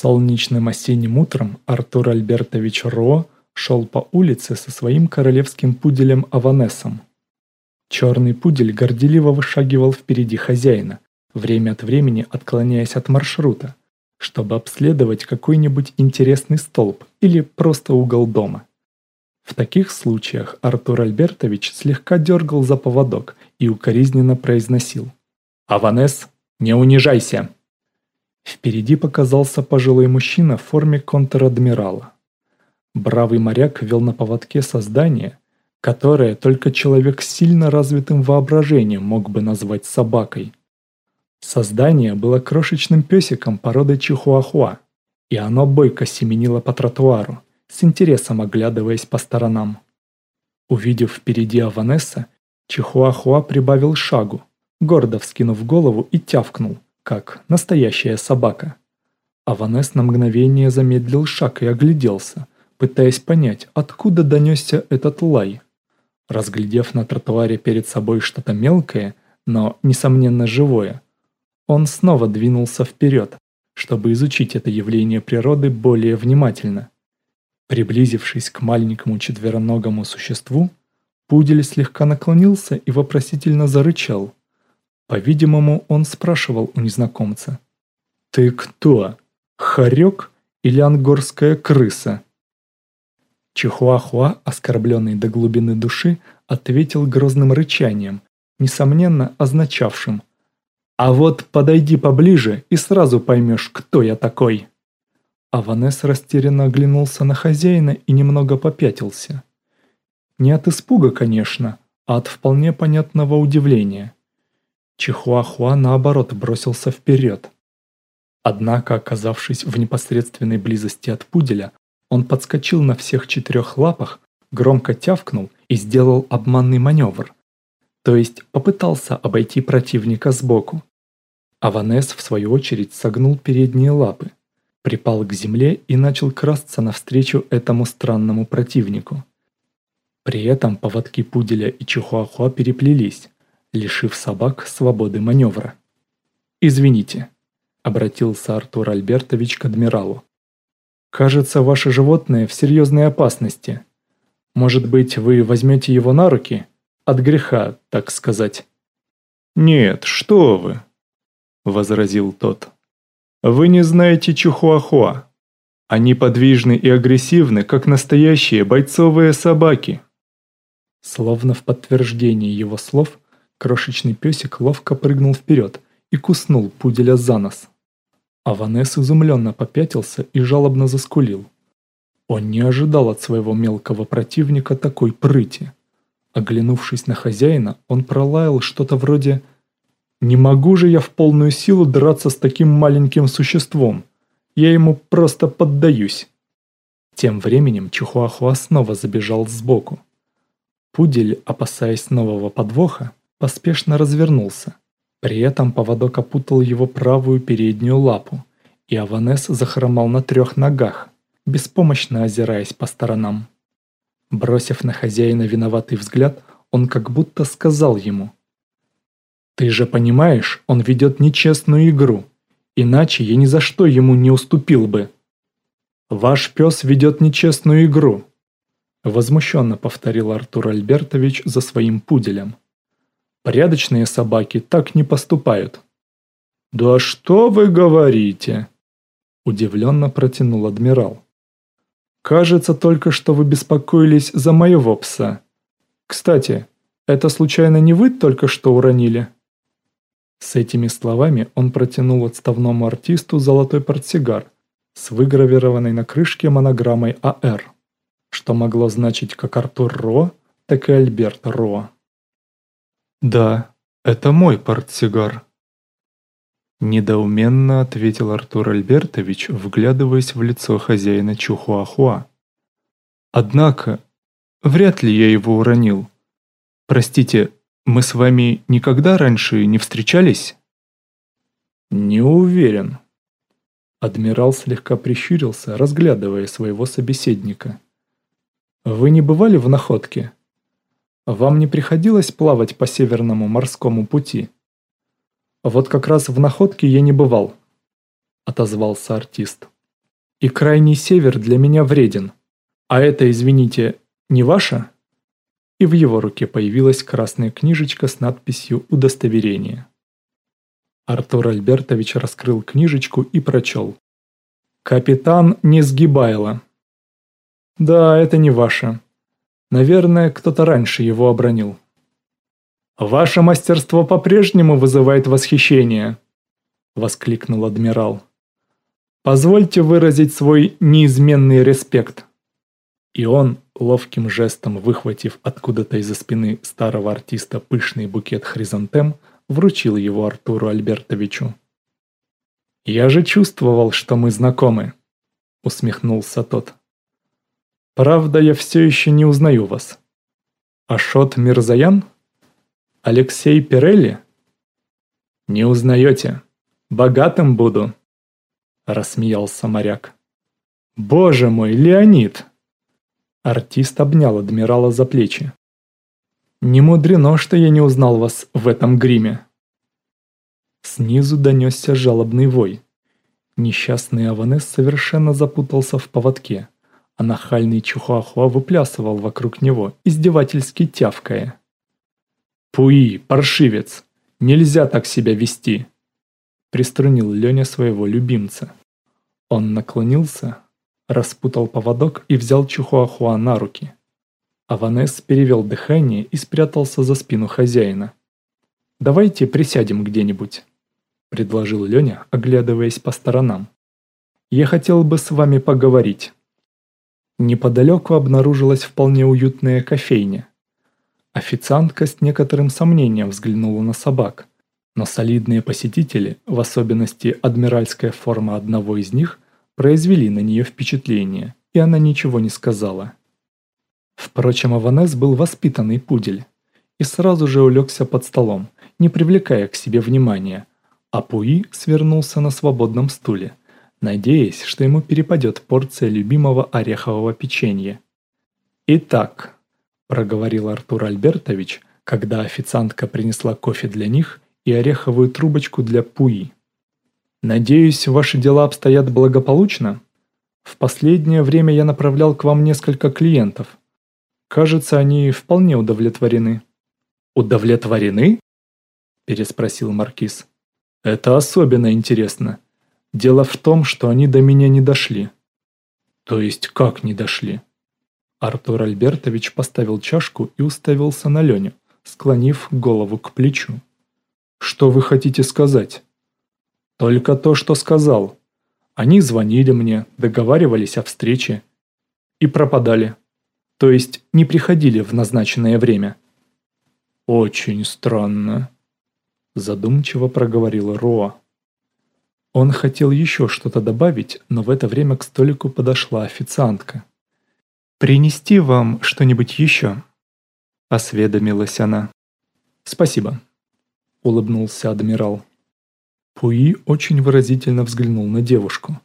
Солнечным осенним утром Артур Альбертович Ро шел по улице со своим королевским пуделем Аванесом. Черный пудель горделиво вышагивал впереди хозяина, время от времени отклоняясь от маршрута, чтобы обследовать какой-нибудь интересный столб или просто угол дома. В таких случаях Артур Альбертович слегка дергал за поводок и укоризненно произносил «Аванес, не унижайся!» Впереди показался пожилой мужчина в форме контр-адмирала. Бравый моряк вел на поводке создание, которое только человек с сильно развитым воображением мог бы назвать собакой. Создание было крошечным песиком породы чихуахуа, и оно бойко семенило по тротуару, с интересом оглядываясь по сторонам. Увидев впереди Аванесса, чихуахуа прибавил шагу, гордо вскинув голову и тявкнул – как настоящая собака. Аванес на мгновение замедлил шаг и огляделся, пытаясь понять, откуда донесся этот лай. Разглядев на тротуаре перед собой что-то мелкое, но, несомненно, живое, он снова двинулся вперед, чтобы изучить это явление природы более внимательно. Приблизившись к маленькому четвероногому существу, пудель слегка наклонился и вопросительно зарычал – по-видимому, он спрашивал у незнакомца. «Ты кто? Хорек или ангорская крыса?» Чихуахуа, оскорбленный до глубины души, ответил грозным рычанием, несомненно означавшим «А вот подойди поближе и сразу поймешь, кто я такой». Аванес растерянно оглянулся на хозяина и немного попятился. Не от испуга, конечно, а от вполне понятного удивления – Чихуахуа, наоборот, бросился вперед. Однако, оказавшись в непосредственной близости от пуделя, он подскочил на всех четырех лапах, громко тявкнул и сделал обманный маневр. То есть попытался обойти противника сбоку. Аванес, в свою очередь, согнул передние лапы, припал к земле и начал красться навстречу этому странному противнику. При этом поводки пуделя и чихуахуа переплелись, лишив собак свободы маневра. «Извините», — обратился Артур Альбертович к адмиралу. «Кажется, ваше животное в серьезной опасности. Может быть, вы возьмете его на руки? От греха, так сказать». «Нет, что вы», — возразил тот. «Вы не знаете Чухуахуа. Они подвижны и агрессивны, как настоящие бойцовые собаки». Словно в подтверждение его слов, Крошечный песик ловко прыгнул вперед и куснул пуделя за нос. Аванес изумленно попятился и жалобно заскулил. Он не ожидал от своего мелкого противника такой прыти. Оглянувшись на хозяина, он пролаял что-то вроде «Не могу же я в полную силу драться с таким маленьким существом. Я ему просто поддаюсь». Тем временем Чихуахуа снова забежал сбоку. Пудель, опасаясь нового подвоха, поспешно развернулся. При этом поводок опутал его правую переднюю лапу, и Аванес захромал на трех ногах, беспомощно озираясь по сторонам. Бросив на хозяина виноватый взгляд, он как будто сказал ему «Ты же понимаешь, он ведет нечестную игру, иначе я ни за что ему не уступил бы». «Ваш пес ведет нечестную игру», возмущенно повторил Артур Альбертович за своим пуделем. Порядочные собаки так не поступают. «Да что вы говорите?» Удивленно протянул адмирал. «Кажется только, что вы беспокоились за моего пса. Кстати, это случайно не вы только что уронили?» С этими словами он протянул отставному артисту золотой портсигар с выгравированной на крышке монограммой АР, что могло значить как Артур Ро, так и Альберт Ро. «Да, это мой портсигар», — недоуменно ответил Артур Альбертович, вглядываясь в лицо хозяина Чухуахуа. «Однако, вряд ли я его уронил. Простите, мы с вами никогда раньше не встречались?» «Не уверен». Адмирал слегка прищурился, разглядывая своего собеседника. «Вы не бывали в находке?» Вам не приходилось плавать по Северному морскому пути? Вот как раз в находке я не бывал, отозвался артист. И крайний север для меня вреден. А это, извините, не ваше?» И в его руке появилась красная книжечка с надписью «Удостоверение». Артур Альбертович раскрыл книжечку и прочел. «Капитан Несгибайло». «Да, это не ваше. Наверное, кто-то раньше его обронил». «Ваше мастерство по-прежнему вызывает восхищение», — воскликнул адмирал. «Позвольте выразить свой неизменный респект». И он, ловким жестом выхватив откуда-то из-за спины старого артиста пышный букет хризантем, вручил его Артуру Альбертовичу. «Я же чувствовал, что мы знакомы», — усмехнулся тот. «Правда, я все еще не узнаю вас. Ашот Мирзаян? Алексей Пирелли?» «Не узнаете. Богатым буду», — рассмеялся моряк. «Боже мой, Леонид!» Артист обнял адмирала за плечи. Не мудрено, что я не узнал вас в этом гриме. Снизу донесся жалобный вой. Несчастный Аванес совершенно запутался в поводке, а нахальный Чухуахуа выплясывал вокруг него, издевательски тявкая. «Пуи, паршивец! Нельзя так себя вести!» Приструнил Леня своего любимца. Он наклонился, распутал поводок и взял Чухуахуа на руки. Аванес перевел дыхание и спрятался за спину хозяина. «Давайте присядем где-нибудь», — предложил Леня, оглядываясь по сторонам. «Я хотел бы с вами поговорить». Неподалеку обнаружилась вполне уютная кофейня. Официантка с некоторым сомнением взглянула на собак, но солидные посетители, в особенности адмиральская форма одного из них, произвели на нее впечатление, и она ничего не сказала. Впрочем, Аванес был воспитанный пудель и сразу же улегся под столом, не привлекая к себе внимания, а Пуи свернулся на свободном стуле, надеясь, что ему перепадет порция любимого орехового печенья. «Итак», – проговорил Артур Альбертович, когда официантка принесла кофе для них и ореховую трубочку для Пуи. «Надеюсь, ваши дела обстоят благополучно? В последнее время я направлял к вам несколько клиентов, Кажется, они вполне удовлетворены. «Удовлетворены?» – переспросил Маркиз. «Это особенно интересно. Дело в том, что они до меня не дошли». «То есть как не дошли?» Артур Альбертович поставил чашку и уставился на Леню, склонив голову к плечу. «Что вы хотите сказать?» «Только то, что сказал. Они звонили мне, договаривались о встрече и пропадали то есть не приходили в назначенное время. «Очень странно», – задумчиво проговорила Роа. Он хотел еще что-то добавить, но в это время к столику подошла официантка. «Принести вам что-нибудь еще?» – осведомилась она. «Спасибо», – улыбнулся адмирал. Пуи очень выразительно взглянул на девушку.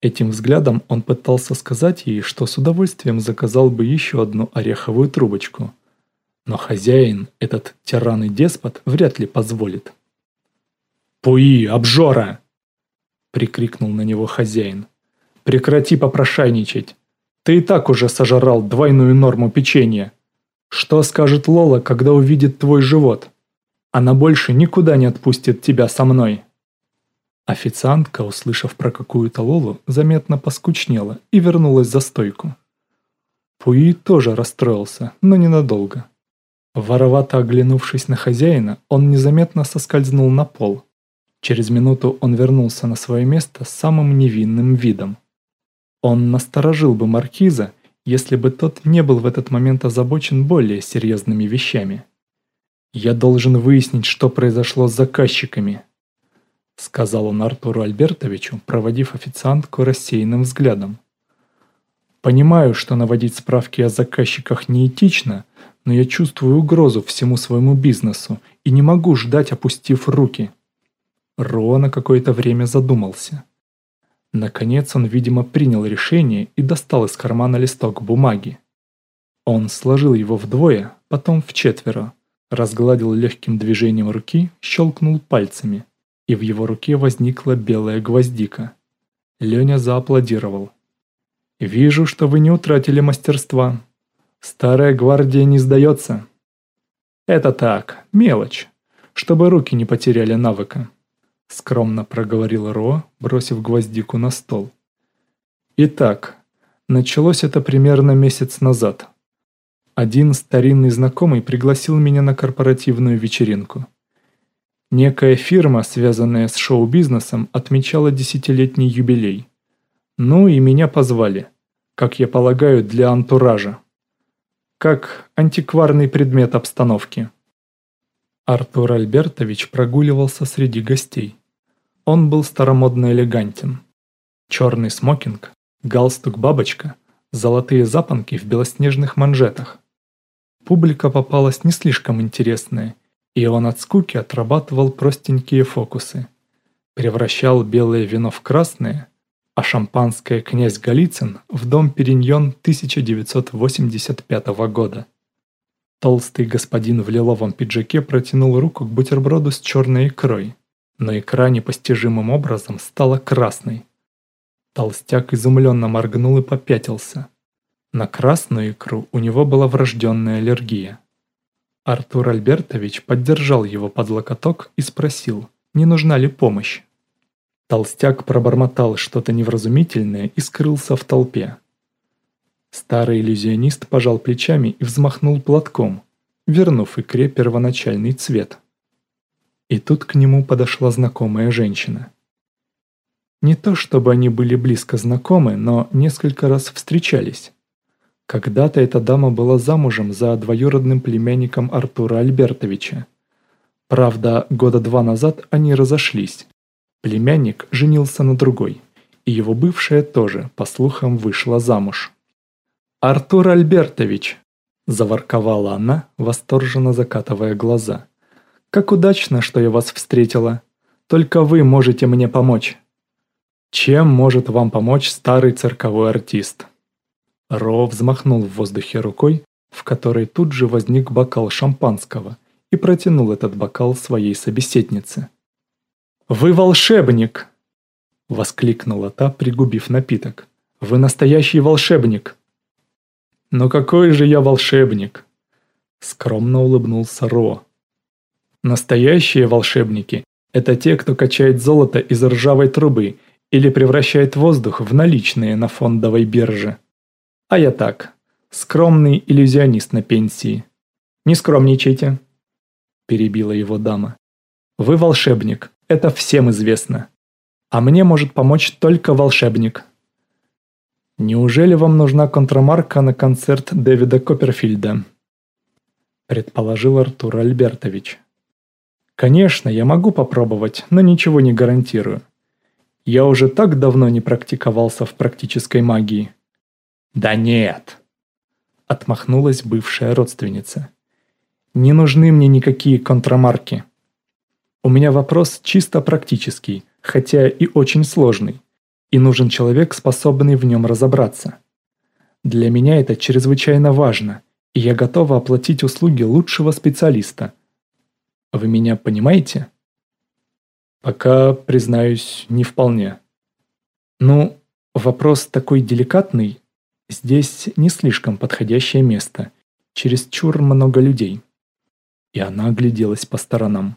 Этим взглядом он пытался сказать ей, что с удовольствием заказал бы еще одну ореховую трубочку. Но хозяин, этот тиран и деспот, вряд ли позволит. «Пуи, обжора!» – прикрикнул на него хозяин. «Прекрати попрошайничать! Ты и так уже сожрал двойную норму печенья. Что скажет Лола, когда увидит твой живот? Она больше никуда не отпустит тебя со мной!» Официантка, услышав про какую-то Лолу, заметно поскучнела и вернулась за стойку. Пуи тоже расстроился, но ненадолго. Воровато оглянувшись на хозяина, он незаметно соскользнул на пол. Через минуту он вернулся на свое место с самым невинным видом. Он насторожил бы маркиза, если бы тот не был в этот момент озабочен более серьезными вещами. «Я должен выяснить, что произошло с заказчиками», сказал он Артуру Альбертовичу, проводив официантку рассеянным взглядом. «Понимаю, что наводить справки о заказчиках неэтично, но я чувствую угрозу всему своему бизнесу и не могу ждать, опустив руки». Ро на какое-то время задумался. Наконец он, видимо, принял решение и достал из кармана листок бумаги. Он сложил его вдвое, потом в четверо, разгладил легким движением руки, щелкнул пальцами – и в его руке возникла белая гвоздика. Леня зааплодировал. Вижу, что вы не утратили мастерства. Старая гвардия не сдается. Это так, мелочь, чтобы руки не потеряли навыка. Скромно проговорил Ро, бросив гвоздику на стол. Итак, началось это примерно месяц назад. Один старинный знакомый пригласил меня на корпоративную вечеринку. Некая фирма, связанная с шоу-бизнесом, отмечала десятилетний юбилей. Ну и меня позвали, как я полагаю, для антуража. Как антикварный предмет обстановки. Артур Альбертович прогуливался среди гостей. Он был старомодно элегантен. Черный смокинг, галстук-бабочка, золотые запонки в белоснежных манжетах. Публика попалась не слишком интересная, и он от скуки отрабатывал простенькие фокусы. Превращал белое вино в красное – а шампанское «Князь Голицын» в дом Периньон 1985 года. Толстый господин в лиловом пиджаке протянул руку к бутерброду с черной икрой, но икра непостижимым образом стала красной. Толстяк изумленно моргнул и попятился. На красную икру у него была врожденная аллергия. Артур Альбертович поддержал его под локоток и спросил, не нужна ли помощь. Толстяк пробормотал что-то невразумительное и скрылся в толпе. Старый иллюзионист пожал плечами и взмахнул платком, вернув икре первоначальный цвет. И тут к нему подошла знакомая женщина. Не то чтобы они были близко знакомы, но несколько раз встречались. Когда-то эта дама была замужем за двоюродным племянником Артура Альбертовича. Правда, года два назад они разошлись. Племянник женился на другой, и его бывшая тоже, по слухам, вышла замуж. «Артур Альбертович!» – заворковала она, восторженно закатывая глаза. «Как удачно, что я вас встретила! Только вы можете мне помочь!» «Чем может вам помочь старый цирковой артист?» Ро взмахнул в воздухе рукой, в которой тут же возник бокал шампанского, и протянул этот бокал своей собеседнице. «Вы волшебник!» — воскликнула та, пригубив напиток. «Вы настоящий волшебник!» «Но какой же я волшебник!» — скромно улыбнулся Ро. «Настоящие волшебники — это те, кто качает золото из ржавой трубы или превращает воздух в наличные на фондовой бирже. А я так, скромный иллюзионист на пенсии. Не скромничайте!» — перебила его дама. «Вы волшебник, это всем известно. А мне может помочь только волшебник. Неужели вам нужна контрамарка на концерт Дэвида Копперфильда? Предположил Артур Альбертович. Конечно, я могу попробовать, но ничего не гарантирую. Я уже так давно не практиковался в практической магии. Да нет. Отмахнулась бывшая родственница. Не нужны мне никакие контрамарки. У меня вопрос чисто практический, хотя и очень сложный, и нужен человек, способный в нем разобраться. Для меня это чрезвычайно важно, и я готова оплатить услуги лучшего специалиста. Вы меня понимаете? Пока, признаюсь, не вполне. Ну, вопрос такой деликатный, здесь не слишком подходящее место, чересчур много людей. И она огляделась по сторонам.